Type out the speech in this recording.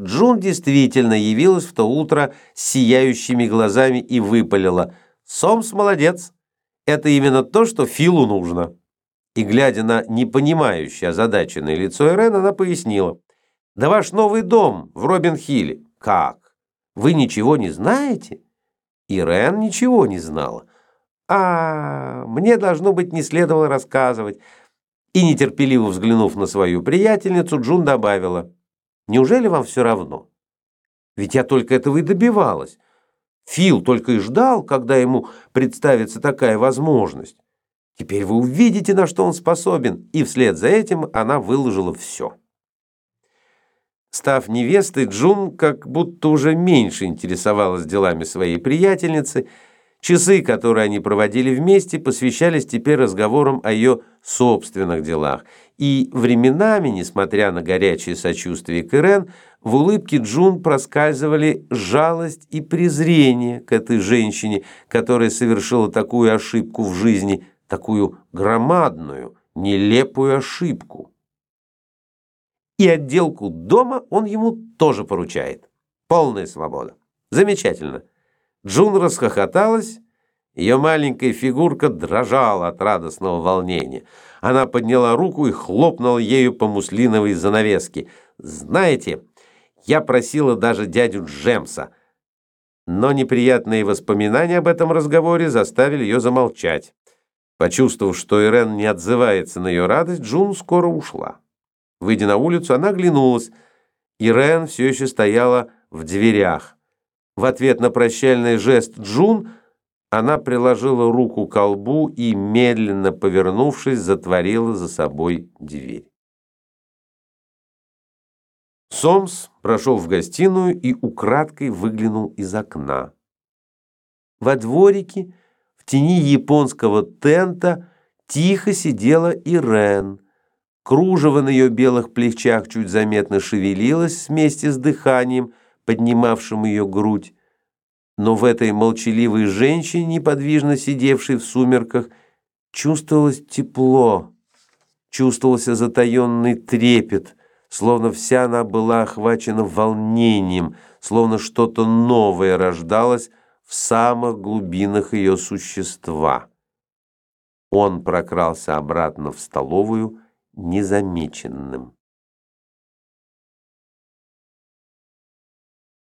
Джун действительно явилась в то утро с сияющими глазами и выпалила. «Сомс молодец! Это именно то, что Филу нужно!» И, глядя на непонимающее озадаченное лицо Ирен, она пояснила. «Да ваш новый дом в Робин-Хилле». «Как? Вы ничего не знаете?» Ирен ничего не знала. «А, мне, должно быть, не следовало рассказывать». И, нетерпеливо взглянув на свою приятельницу, Джун добавила. «Неужели вам все равно? Ведь я только этого и добивалась. Фил только и ждал, когда ему представится такая возможность. Теперь вы увидите, на что он способен». И вслед за этим она выложила все. Став невестой, Джун как будто уже меньше интересовалась делами своей приятельницы. Часы, которые они проводили вместе, посвящались теперь разговорам о ее собственных делах. И временами, несмотря на горячее сочувствие к Ирен, в улыбке Джун проскальзывали жалость и презрение к этой женщине, которая совершила такую ошибку в жизни, такую громадную, нелепую ошибку и отделку дома он ему тоже поручает. Полная свобода. Замечательно. Джун расхохоталась, ее маленькая фигурка дрожала от радостного волнения. Она подняла руку и хлопнула ею по муслиновой занавеске. «Знаете, я просила даже дядю Джемса». Но неприятные воспоминания об этом разговоре заставили ее замолчать. Почувствовав, что Ирен не отзывается на ее радость, Джун скоро ушла. Выйдя на улицу, она оглянулась. Ирен все еще стояла в дверях. В ответ на прощальный жест Джун она приложила руку к колбу и, медленно повернувшись, затворила за собой дверь. Сомс прошел в гостиную и украдкой выглянул из окна. Во дворике, в тени японского тента, тихо сидела Ирен – Кружево на ее белых плечах чуть заметно шевелилось вместе с дыханием, поднимавшим ее грудь. Но в этой молчаливой женщине, неподвижно сидевшей в сумерках, чувствовалось тепло, чувствовался затаенный трепет, словно вся она была охвачена волнением, словно что-то новое рождалось в самых глубинах ее существа. Он прокрался обратно в столовую, незамеченным.